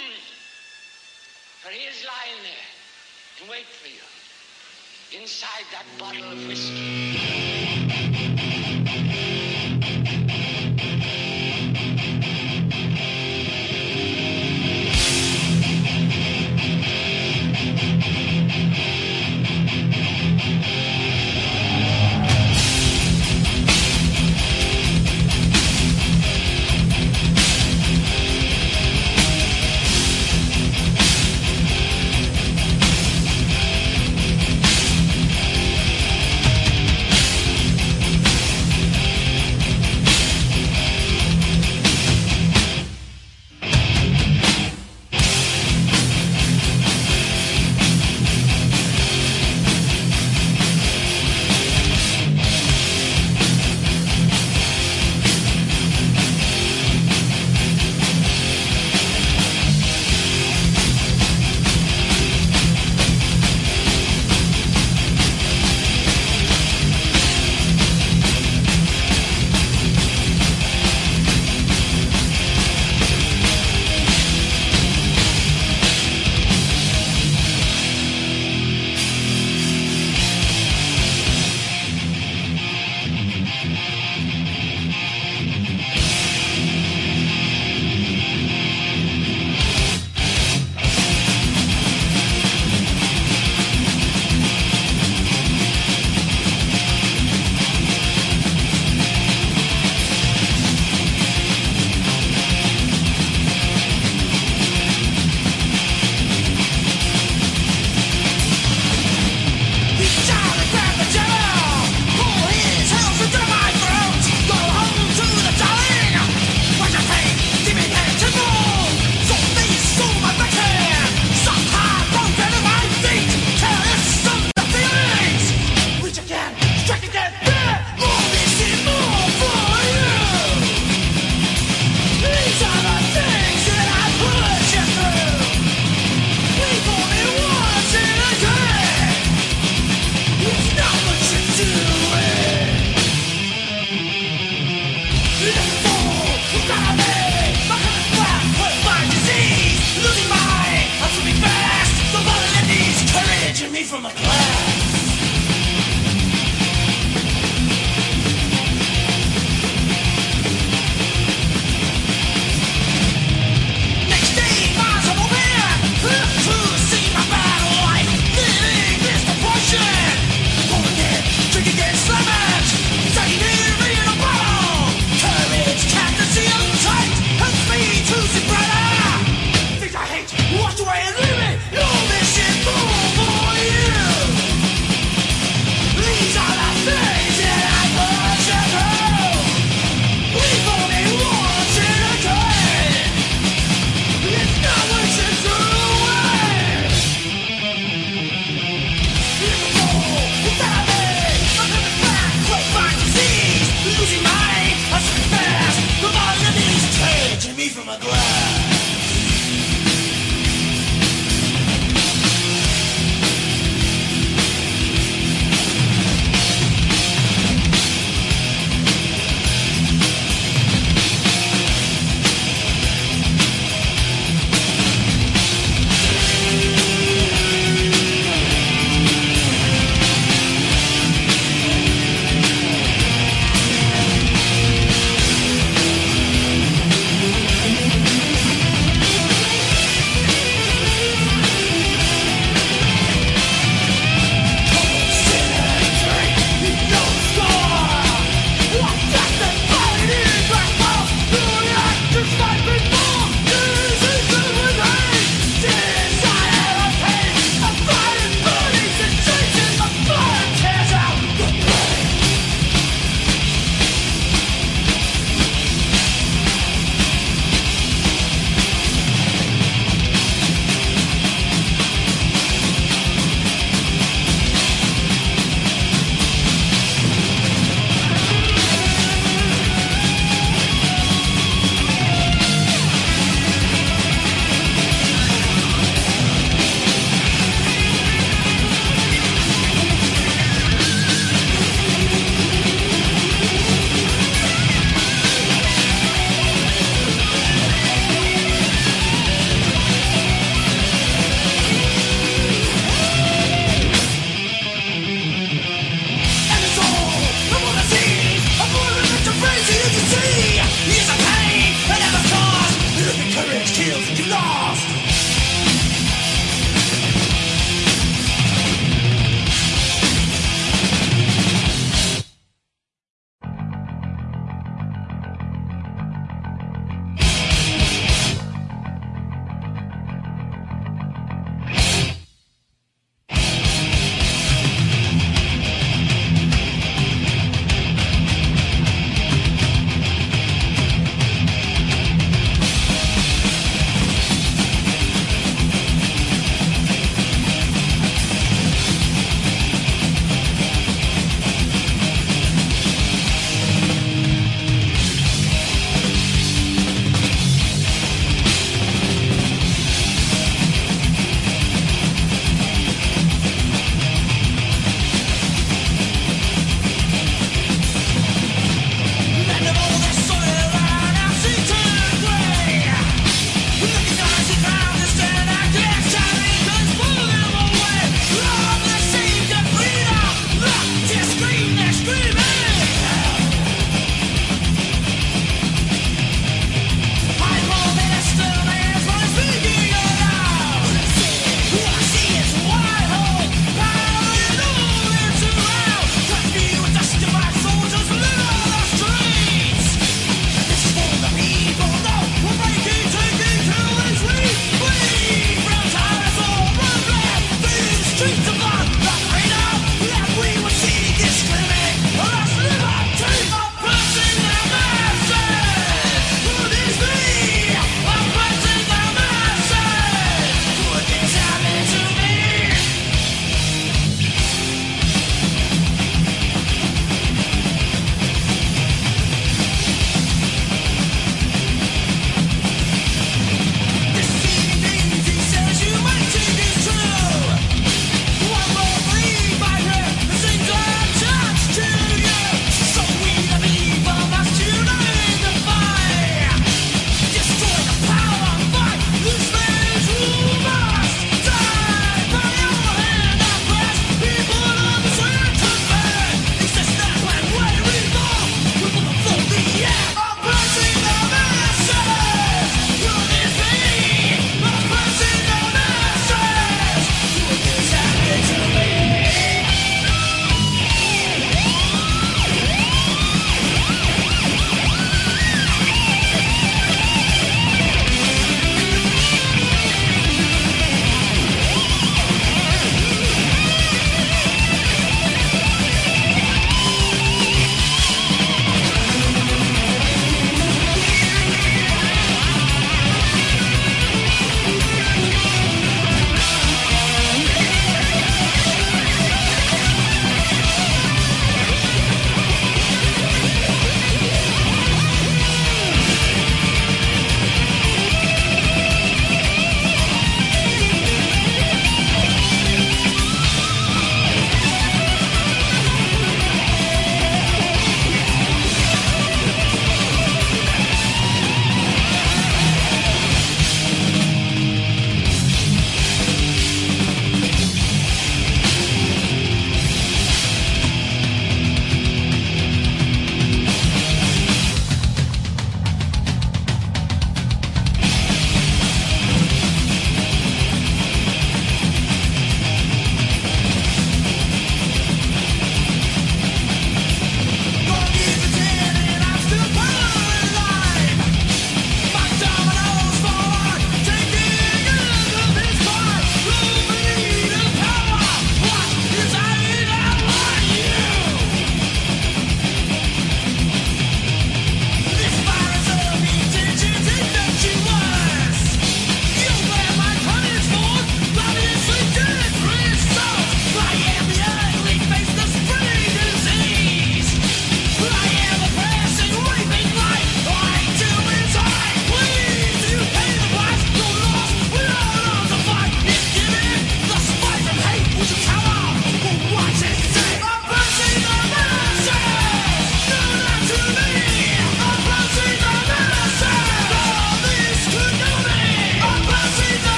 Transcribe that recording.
bruised. For he is lying there and wait for you inside that bottle of whiskey.